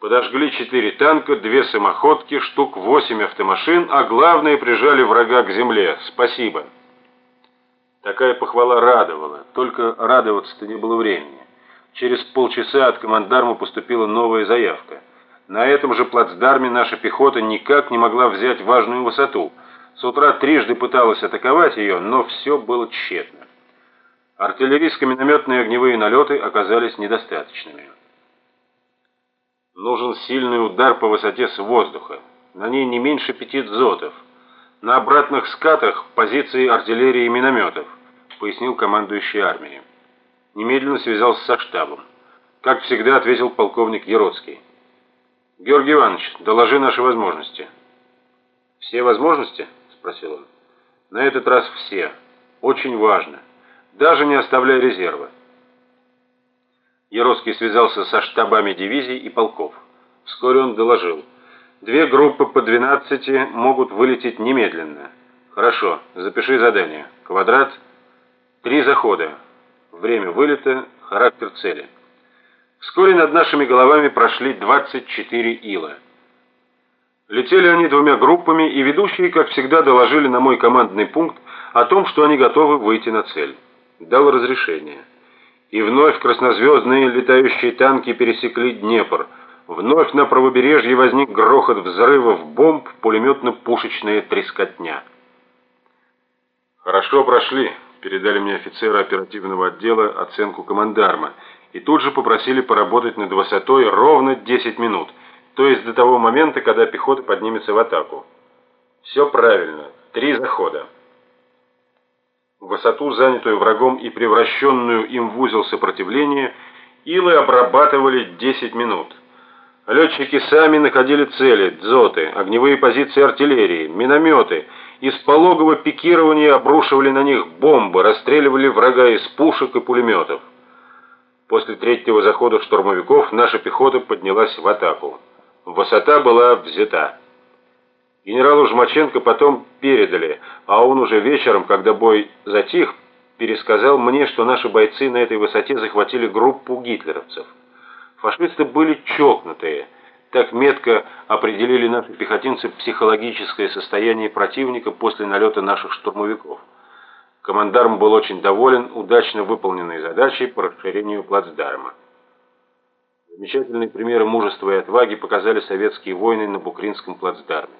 Подожгли четыре танка, две самоходки, штук восемь автомашин, а главное прижали врага к земле. Спасибо. Такая похвала радовала, только радоваться-то не было времени. Через полчаса от командарма поступила новая заявка. На этом же плацдарме наша пехота никак не могла взять важную высоту. С утра трижды пыталась атаковать ее, но все было тщетно. Артиллерийско-минометные огневые налеты оказались недостаточными. Нужен сильный удар по высоте с воздуха. На ней не меньше пяти дзотов. На обратных скатах позиции артиллерии и минометов, пояснил командующий армией. Немедленно связался со штабом. Как всегда, ответил полковник Ероцкий. Георгий Иванович, доложи наши возможности. Все возможности? спросил он. На этот раз все. Очень важно. Даже не оставляя резерва. Яроцкий связался со штабами дивизий и полков. Вскоре он доложил: "Две группы по 12 могут вылететь немедленно". "Хорошо, запиши задание. Квадрат три захода. Время вылета, характер цели". Вскоре над нашими головами прошли 24 ила. Летели они двумя группами, и ведущие, как всегда, доложили на мой командный пункт о том, что они готовы выйти на цель. Дал разрешение. И вновь краснозвездные летающие танки пересекли Днепр. Вновь на правобережье возник грохот взрывов бомб, пулеметно-пушечная трескотня. Хорошо прошли, передали мне офицеры оперативного отдела оценку командарма, и тут же попросили поработать над высотой ровно 10 минут, то есть до того момента, когда пехота поднимется в атаку. Все правильно. Три захода высоту, занятую врагом и превращенную им в узел сопротивления, илы обрабатывали 10 минут. Летчики сами находили цели, дзоты, огневые позиции артиллерии, минометы. Из пологого пикирования обрушивали на них бомбы, расстреливали врага из пушек и пулеметов. После третьего захода штурмовиков наша пехота поднялась в атаку. Высота была взята. Генералу Жмаченко потом передали, а он уже вечером, когда бой затих, пересказал мне, что наши бойцы на этой высоте захватили группу гитлеровцев. Фашисты были чокнутые. Так метко определили наши пехотинцы психологическое состояние противника после налета наших штурмовиков. Командарм был очень доволен удачно выполненной задачей по расширению плацдарма. Замечательные примеры мужества и отваги показали советские войны на Букринском плацдарме.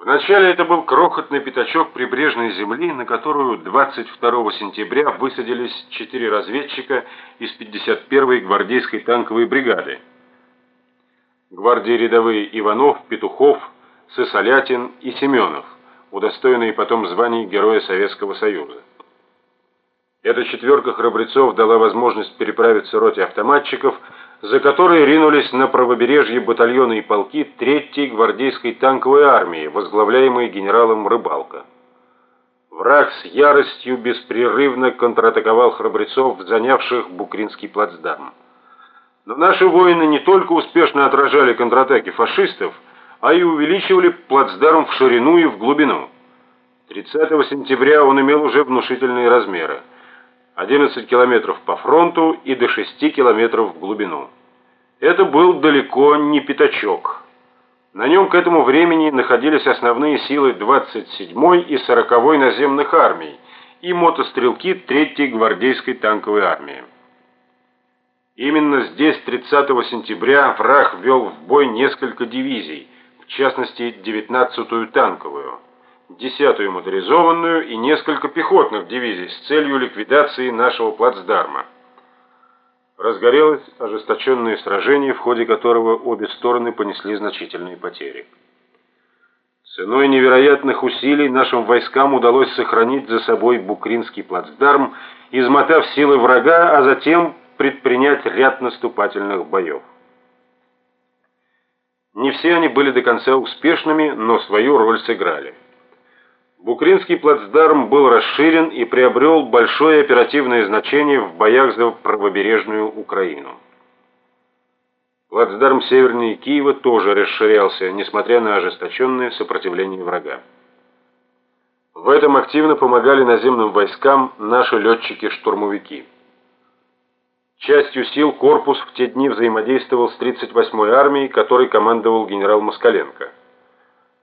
Вначале это был крохотный пятачок прибрежной земли, на которую 22 сентября высадились четыре разведчика из 51-й гвардейской танковой бригады. Гвардии рядовые Иванов, Петухов, Сысолятин и Семенов, удостоенные потом званий Героя Советского Союза. Эта четверка храбрецов дала возможность переправиться роте автоматчиков за которые ринулись на правобережье батальоны и полки 3-й гвардейской танковой армии, возглавляемой генералом Рыбалко. Враг с яростью беспрерывно контратаковал храбрецов, занявших Букринский плацдарм. Но наши воины не только успешно отражали контратаки фашистов, а и увеличивали плацдарм в ширину и в глубину. 30 сентября он имел уже внушительные размеры. 11 километров по фронту и до 6 километров в глубину. Это был далеко не пятачок. На нем к этому времени находились основные силы 27-й и 40-й наземных армий и мотострелки 3-й гвардейской танковой армии. Именно здесь 30 сентября враг ввел в бой несколько дивизий, в частности 19-ю танковую. 10-ю моторизованную и несколько пехотных дивизий с целью ликвидации нашего плацдарма. Разгорелось ожесточенное сражение, в ходе которого обе стороны понесли значительные потери. Ценой невероятных усилий нашим войскам удалось сохранить за собой Букринский плацдарм, измотав силы врага, а затем предпринять ряд наступательных боев. Не все они были до конца успешными, но свою роль сыграли. Букринский плацдарм был расширен и приобрел большое оперативное значение в боях за правобережную Украину. Плацдарм севернее Киева тоже расширялся, несмотря на ожесточенное сопротивление врага. В этом активно помогали наземным войскам наши летчики-штурмовики. Частью сил корпус в те дни взаимодействовал с 38-й армией, которой командовал генерал Москаленко.